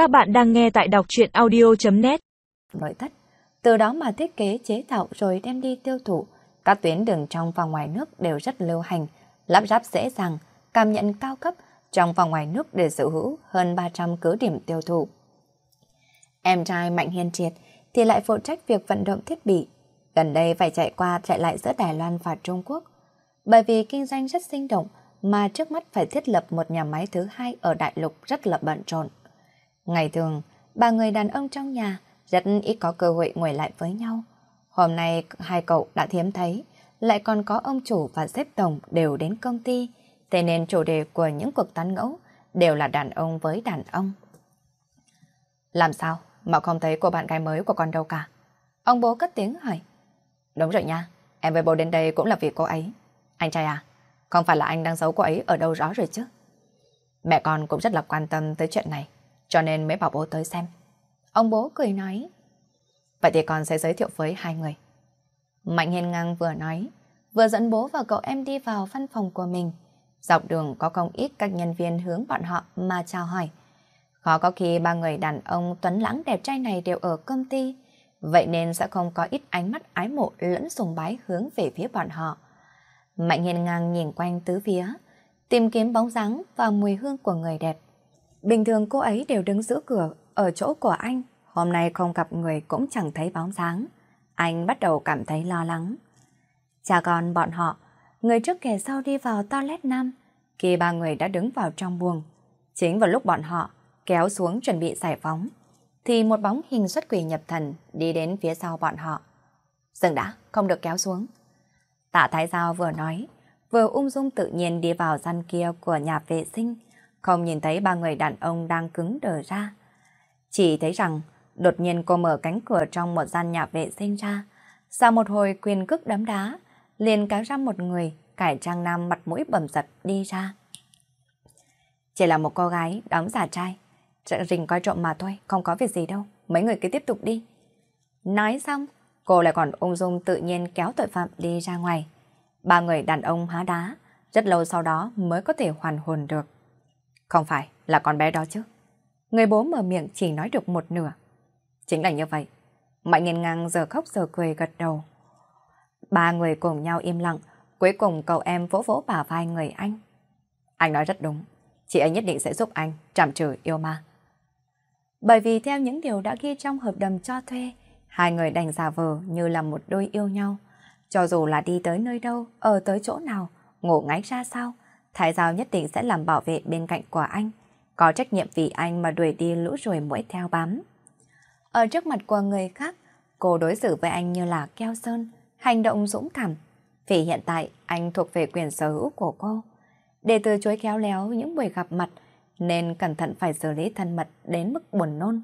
Các bạn đang nghe tại đọc truyện audio.net Nội thất, từ đó mà thiết kế chế tạo rồi đem đi tiêu thụ. Các tuyến đường trong và ngoài nước đều rất lưu hành, lắp ráp dễ dàng, cảm nhận cao cấp trong và ngoài nước để sở hữu hơn 300 cứ điểm tiêu thụ. Em trai Mạnh Hiên Triệt thì lại phụ trách việc vận động thiết bị. Gần đây phải chạy qua chạy lại giữa Đài Loan và Trung Quốc. Bởi vì kinh doanh rất sinh động mà trước mắt phải thiết lập một nhà máy thứ hai ở đại lục rất là bận rộn. Ngày thường, ba người đàn ông trong nhà rất ít có cơ hội ngồi lại với nhau. Hôm nay hai cậu đã thiếm thấy, lại còn có ông chủ và xếp tổng đều đến công ty, thế nên chủ đề của những cuộc tán ngẫu đều là đàn ông với đàn ông. Làm sao mà không thấy cô bạn gái mới của con đâu cả? Ông bố cất tiếng hỏi. Đúng rồi nha, em với bố đến đây cũng là vì cô ấy. Anh trai à, không phải là anh đang giấu cô ấy ở đâu rõ rồi chứ? Mẹ con cũng rất là quan tâm tới chuyện này, cho nên mới bảo bố tới xem. Ông bố cười nói. Vậy thì con sẽ giới thiệu với hai người. Mạnh Hiên Ngang vừa nói, vừa dẫn bố và cậu em đi vào văn phòng của mình. Dọc đường có không ít các nhân viên hướng bọn họ mà chào hỏi. Khó có khi ba người đàn ông tuấn lãng đẹp trai này đều ở công ty, vậy nên sẽ không có ít ánh mắt ái mộ lẫn sùng bái hướng về phía bọn họ. Mạnh Hiên Ngang nhìn quanh tứ phía, tìm kiếm bóng dáng và mùi hương của người đẹp. Bình thường cô ấy đều đứng giữ cửa ở chỗ của anh, hôm nay không gặp người cũng chẳng thấy bóng dáng. Anh bắt đầu cảm thấy lo lắng. Cha con bọn họ, người trước kẻ sau đi vào toilet nam, khi ba người đã đứng vào trong buồng. Chính vào lúc bọn họ kéo xuống chuẩn bị giải phóng, thì một bóng hình xuất quỷ nhập thần đi đến phía sau bọn họ. Dừng đã, không được kéo xuống. Tạ Thái Giao vừa nói, vừa ung dung tự nhiên đi vào gian kia của nhà vệ sinh, không nhìn thấy ba người đàn ông đang cứng đờ ra. Chỉ thấy rằng, đột nhiên cô mở cánh cửa trong một gian nhà vệ sinh ra, sau một hồi quyền cước đấm đá, liền kéo ra một người, cải trang nam mặt mũi bầm dập đi ra. Chỉ là một cô gái đóng giả trai, rình coi trộm mà thôi, không có việc gì đâu, mấy người cứ tiếp tục đi. Nói xong, cô lại còn ung dung tự nhiên kéo tội phạm đi ra ngoài. Ba người đàn ông há đá, rất lâu sau đó mới có thể hoàn hồn được. Không phải là con bé đó chứ. Người bố mở miệng chỉ nói được một nửa. Chính là như vậy. Mạnh nghiền ngang giờ khóc giờ cười gật đầu. Ba người cùng nhau im lặng, cuối cùng cậu em vỗ vỗ bả vai người anh. Anh nói rất đúng, chị ấy nhất định sẽ giúp anh trảm trừ yêu ma. Bởi vì theo những điều đã ghi trong hợp đồng cho thuê, hai người đành giả vờ như là một đôi yêu nhau. Cho dù là đi tới nơi đâu, ở tới chỗ nào, ngủ ngáy ra sao, Thái Giao nhất định sẽ làm bảo vệ bên cạnh của anh, có trách nhiệm vì anh mà đuổi đi lũ rùi mũi theo bám. Ở trước mặt của người khác, cô đối xử với anh như là keo sơn, hành động dũng cảm. Vì hiện tại anh thuộc về quyền sở hữu của cô. Để từ chối khéo léo những buổi gặp mặt, nên cẩn thận phải xử lý thân mật đến mức buồn nôn.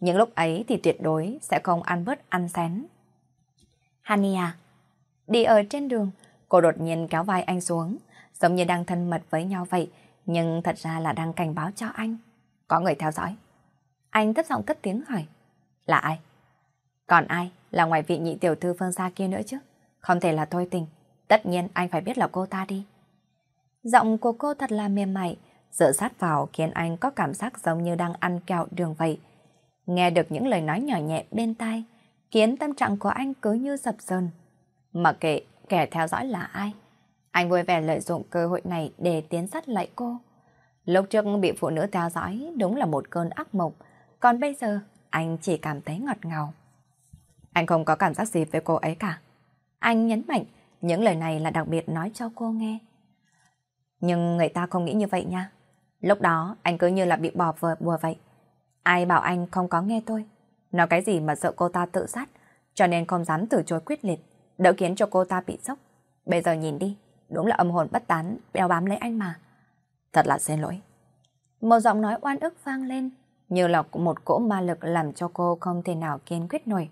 Những lúc ấy thì tuyệt đối sẽ không ăn bớt ăn xén. Hania, đi ở trên đường, cô đột nhiên kéo vai anh xuống, giống như đang thân mật với nhau vậy, nhưng thật ra là đang cảnh báo cho anh. Có người theo dõi. Anh thấp giọng cất tiếng hỏi. Là ai? Còn ai là ngoài vị nhị tiểu thư phương xa kia nữa chứ? Không thể là thôi tình. Tất nhiên anh phải biết là cô ta đi. Giọng của cô thật là mềm mại, dựa sát vào khiến anh có cảm giác giống như đang ăn kẹo đường vậy. Nghe được những lời nói nhỏ nhẹ bên tai, khiến tâm trạng của anh cứ như sập sờn. Mà kệ kẻ theo dõi là ai, anh vui vẻ lợi dụng cơ hội này để tiến sát lại cô. Lúc trước bị phụ nữ theo dõi đúng là một cơn ác mộng, còn bây giờ anh chỉ cảm thấy ngọt ngào. Anh không có cảm giác gì với cô ấy cả. Anh nhấn mạnh những lời này là đặc biệt nói cho cô nghe. Nhưng người ta không nghĩ như vậy nha. Lúc đó anh cứ như là bị bỏ vừa bùa vậy. Ai bảo anh không có nghe tôi. Nói cái gì mà sợ cô ta tự sát, cho nên không dám từ chối quyết liệt, đỡ khiến cho cô ta bị sốc. Bây giờ nhìn đi, đúng là âm hồn bất tán, đeo bám lấy anh mà. Thật là xin lỗi. Một giọng nói oan ức vang lên, như là một cỗ ma lực làm cho cô không thể nào kiên quyết nổi.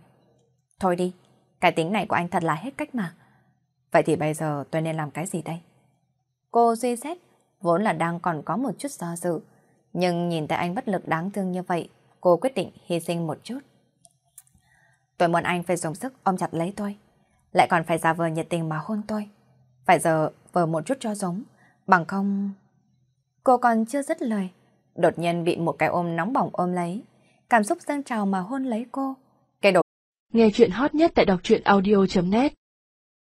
Thôi đi, cái tính này của anh thật là hết cách mà. Vậy thì bây giờ tôi nên làm cái gì đây? Cô suy xét, vốn là đang còn có một chút do dự. Nhưng nhìn thấy anh bất lực đáng thương như vậy, cô quyết định hy sinh một chút. Tôi muốn anh phải dùng sức ôm chặt lấy tôi, lại còn phải giả vờ nhiệt tình mà hôn tôi. Phải giờ vờ một chút cho giống, bằng không... Cô còn chưa dứt lời, đột nhiên bị một cái ôm nóng bỏng ôm lấy. Cảm xúc dâng trào mà hôn lấy cô. Cái đồ Nghe chuyện hot nhất tại đọc truyện audio.net